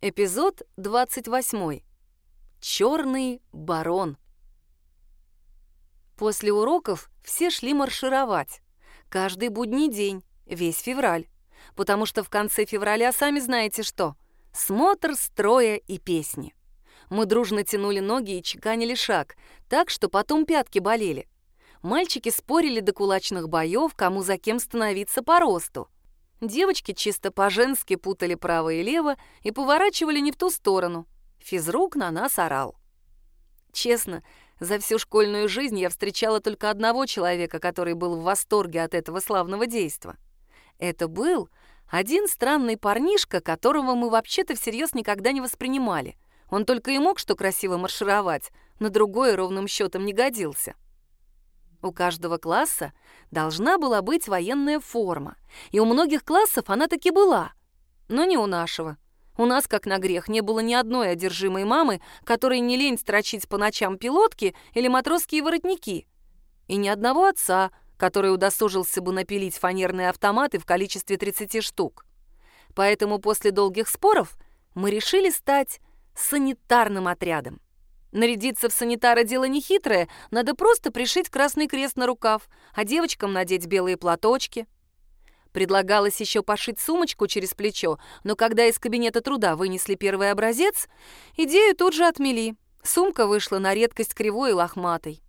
Эпизод 28. Черный барон. После уроков все шли маршировать. Каждый будний день, весь февраль. Потому что в конце февраля, сами знаете что, смотр строя и песни. Мы дружно тянули ноги и чеканили шаг, так что потом пятки болели. Мальчики спорили до кулачных боев, кому за кем становиться по росту. Девочки чисто по-женски путали право и лево и поворачивали не в ту сторону. Физрук на нас орал. Честно, за всю школьную жизнь я встречала только одного человека, который был в восторге от этого славного действа. Это был один странный парнишка, которого мы вообще-то всерьез никогда не воспринимали. Он только и мог что красиво маршировать, на другое ровным счетом не годился. У каждого класса должна была быть военная форма, и у многих классов она таки была, но не у нашего. У нас, как на грех, не было ни одной одержимой мамы, которой не лень строчить по ночам пилотки или матросские воротники, и ни одного отца, который удосужился бы напилить фанерные автоматы в количестве 30 штук. Поэтому после долгих споров мы решили стать санитарным отрядом. Нарядиться в санитара дело нехитрое, надо просто пришить красный крест на рукав, а девочкам надеть белые платочки. Предлагалось еще пошить сумочку через плечо, но когда из кабинета труда вынесли первый образец, идею тут же отмели. Сумка вышла на редкость кривой и лохматой.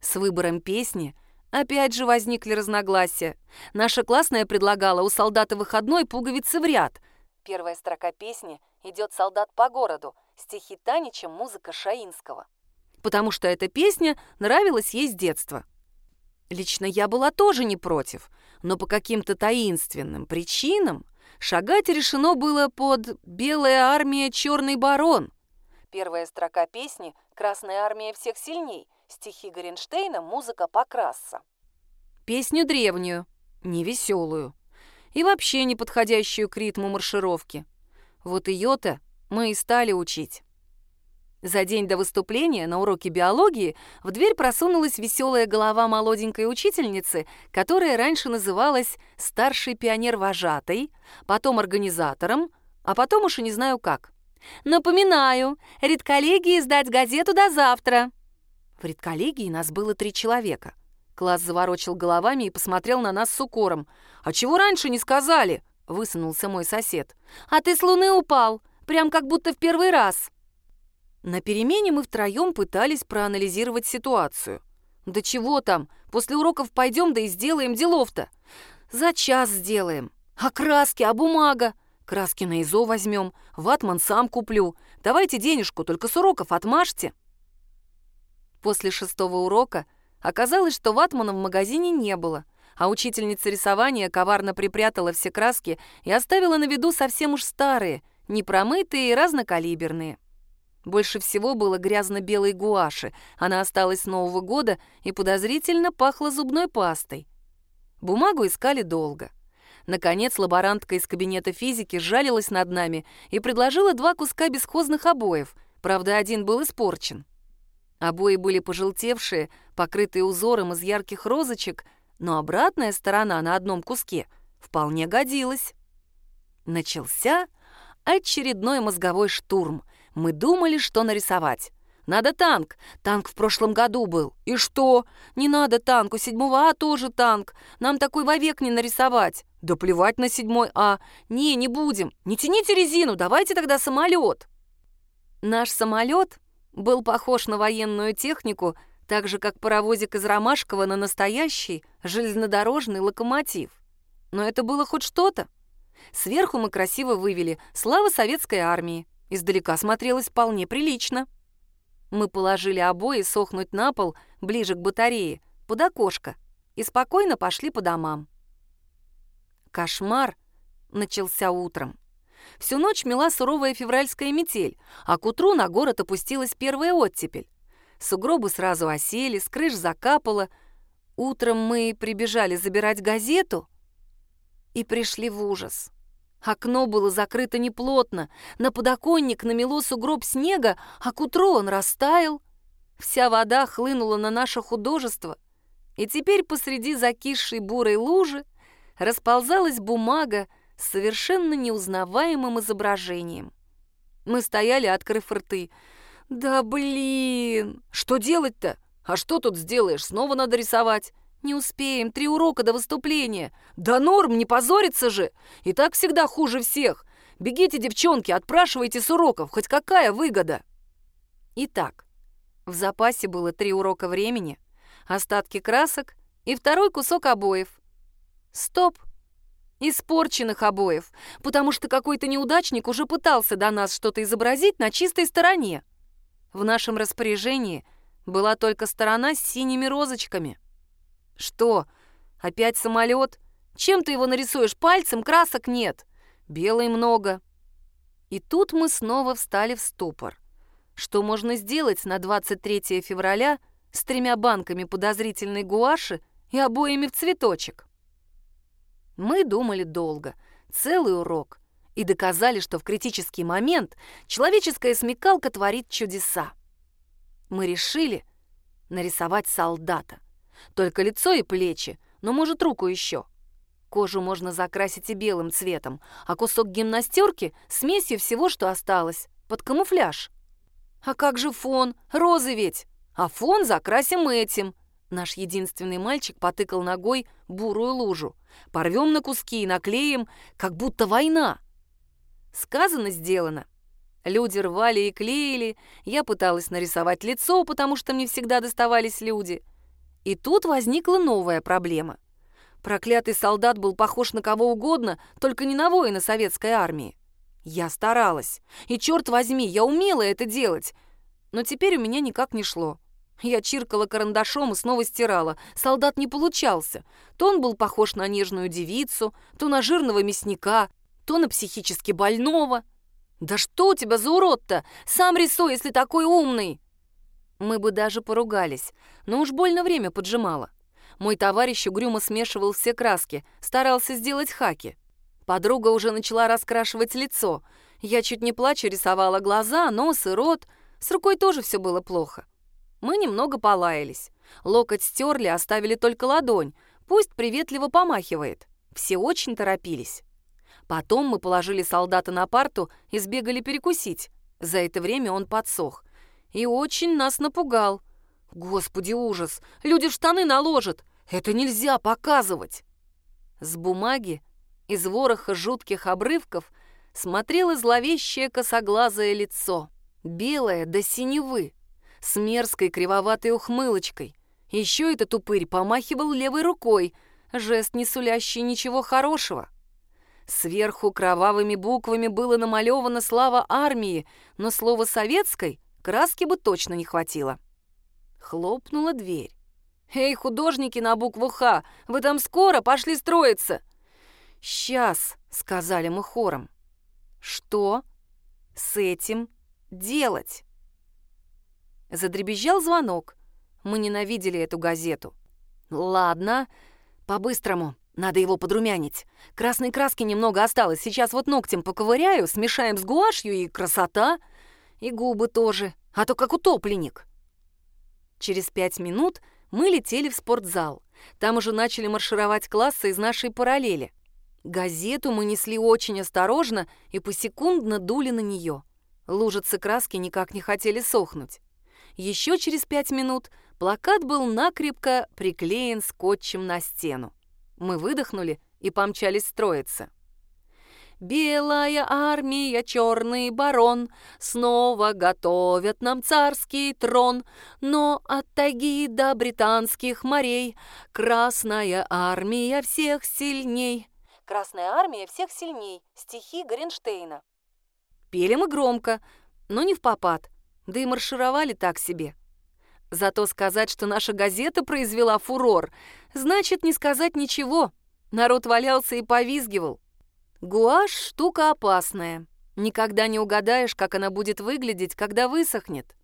С выбором песни опять же возникли разногласия. Наша классная предлагала у солдата выходной пуговицы в ряд. Первая строка песни идет солдат по городу, стихи Танича, музыка Шаинского. Потому что эта песня нравилась ей с детства. Лично я была тоже не против, но по каким-то таинственным причинам шагать решено было под «Белая армия, черный барон». Первая строка песни «Красная армия всех сильней», стихи Горенштейна, музыка Покрасса. Песню древнюю, невеселую и вообще не подходящую к ритму маршировки. Вот ее-то мы и стали учить. За день до выступления на уроке биологии в дверь просунулась веселая голова молоденькой учительницы, которая раньше называлась старший пионер-вожатой, потом организатором, а потом уж и не знаю как. «Напоминаю, редколлегии сдать газету до завтра». В редколлегии нас было три человека. Класс заворочил головами и посмотрел на нас с укором. «А чего раньше не сказали?» — высунулся мой сосед. «А ты с луны упал, прям как будто в первый раз». На перемене мы втроем пытались проанализировать ситуацию. Да чего там, после уроков пойдем да и сделаем делов-то. За час сделаем. А краски, а бумага? Краски на ИЗО возьмем, ватман сам куплю. Давайте денежку, только с уроков отмажьте. После шестого урока оказалось, что ватмана в магазине не было, а учительница рисования коварно припрятала все краски и оставила на виду совсем уж старые, непромытые и разнокалиберные. Больше всего было грязно-белой гуаши. Она осталась с Нового года и подозрительно пахла зубной пастой. Бумагу искали долго. Наконец лаборантка из кабинета физики сжалилась над нами и предложила два куска бесхозных обоев, правда, один был испорчен. Обои были пожелтевшие, покрытые узором из ярких розочек, но обратная сторона на одном куске вполне годилась. Начался очередной мозговой штурм — мы думали, что нарисовать. Надо танк. Танк в прошлом году был. И что? Не надо танк. У седьмого А тоже танк. Нам такой вовек не нарисовать. Да плевать на седьмой А. Не, не будем. Не тяните резину, давайте тогда самолет. Наш самолет был похож на военную технику, так же, как паровозик из Ромашкова на настоящий железнодорожный локомотив. Но это было хоть что-то. Сверху мы красиво вывели «Слава советской армии». Издалека смотрелось вполне прилично. Мы положили обои сохнуть на пол, ближе к батарее, под окошко, и спокойно пошли по домам. Кошмар начался утром. Всю ночь мела суровая февральская метель, а к утру на город опустилась первая оттепель. Сугробы сразу осели, с крыш закапало. Утром мы прибежали забирать газету и пришли в ужас. Окно было закрыто неплотно, на подоконник намело сугроб снега, а к утру он растаял. Вся вода хлынула на наше художество, и теперь посреди закисшей бурой лужи расползалась бумага с совершенно неузнаваемым изображением. Мы стояли, открыв рты. «Да блин! Что делать-то? А что тут сделаешь? Снова надо рисовать». «Не успеем, три урока до выступления». «Да норм, не позориться же! И так всегда хуже всех. Бегите, девчонки, отпрашивайте с уроков, хоть какая выгода!» Итак, в запасе было три урока времени, остатки красок и второй кусок обоев. Стоп! Испорченных обоев, потому что какой-то неудачник уже пытался до нас что-то изобразить на чистой стороне. В нашем распоряжении была только сторона с синими розочками. Что, опять самолет? Чем ты его нарисуешь? Пальцем красок нет. Белой много. И тут мы снова встали в ступор. Что можно сделать на 23 февраля с тремя банками подозрительной гуаши и обоями в цветочек? Мы думали долго, целый урок, и доказали, что в критический момент человеческая смекалка творит чудеса. Мы решили нарисовать солдата. Только лицо и плечи, но, может, руку еще. Кожу можно закрасить и белым цветом, а кусок гимнастерки — смесью всего, что осталось, под камуфляж. А как же фон? Розы ведь! А фон закрасим этим. Наш единственный мальчик потыкал ногой бурую лужу. Порвем на куски и наклеим, как будто война. Сказано, сделано. Люди рвали и клеили, я пыталась нарисовать лицо, потому что мне всегда доставались люди. И тут возникла новая проблема. Проклятый солдат был похож на кого угодно, только не на воина советской армии. Я старалась. И, черт возьми, я умела это делать. Но теперь у меня никак не шло. Я чиркала карандашом и снова стирала. Солдат не получался. То он был похож на нежную девицу, то на жирного мясника, то на психически больного. «Да что у тебя за урод-то? Сам рисуй, если такой умный!» Мы бы даже поругались, но уж больно время поджимало. Мой товарищ угрюмо смешивал все краски, старался сделать хаки. Подруга уже начала раскрашивать лицо. Я чуть не плача рисовала глаза, нос и рот. С рукой тоже все было плохо. Мы немного полаялись. Локоть стерли, оставили только ладонь. Пусть приветливо помахивает. Все очень торопились. Потом мы положили солдата на парту и сбегали перекусить. За это время он подсох. И очень нас напугал. Господи, ужас! Люди штаны наложат! Это нельзя показывать! С бумаги из вороха жутких обрывков смотрело зловещее косоглазое лицо, белое до синевы, с мерзкой кривоватой ухмылочкой. Еще этот упырь помахивал левой рукой, жест не сулящий ничего хорошего. Сверху кровавыми буквами было намалевано слава армии, но слова «советской» краски бы точно не хватило. Хлопнула дверь. «Эй, художники на букву «Х», вы там скоро пошли строиться!» «Сейчас», — сказали мы хором. «Что с этим делать?» Задребезжал звонок. Мы ненавидели эту газету. «Ладно, по-быстрому. Надо его подрумянить. Красной краски немного осталось. Сейчас вот ногтем поковыряю, смешаем с гуашью и красота. И губы тоже, а то как утопленник». Через пять минут мы летели в спортзал. Там уже начали маршировать классы из нашей параллели. Газету мы несли очень осторожно и посекундно дули на нее. Лужицы краски никак не хотели сохнуть. Еще через пять минут плакат был накрепко приклеен скотчем на стену. Мы выдохнули и помчались строиться. Белая армия, черный барон, Снова готовят нам царский трон, Но от тайги до британских морей Красная армия всех сильней. Красная армия всех сильней. Стихи Горенштейна. Пели мы громко, но не в попад, да и маршировали так себе. Зато сказать, что наша газета произвела фурор, значит не сказать ничего. Народ валялся и повизгивал. Гуашь — штука опасная. Никогда не угадаешь, как она будет выглядеть, когда высохнет.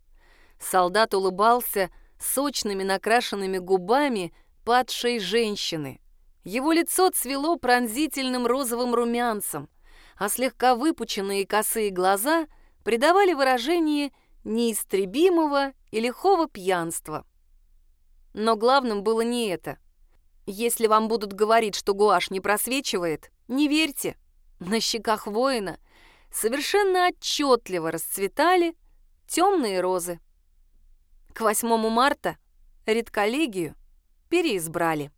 Солдат улыбался сочными накрашенными губами падшей женщины. Его лицо цвело пронзительным розовым румянцем, а слегка выпученные косые глаза придавали выражение неистребимого и лихого пьянства. Но главным было не это. Если вам будут говорить, что гуашь не просвечивает, не верьте. На щеках воина совершенно отчетливо расцветали темные розы. К 8 марта редколлегию переизбрали.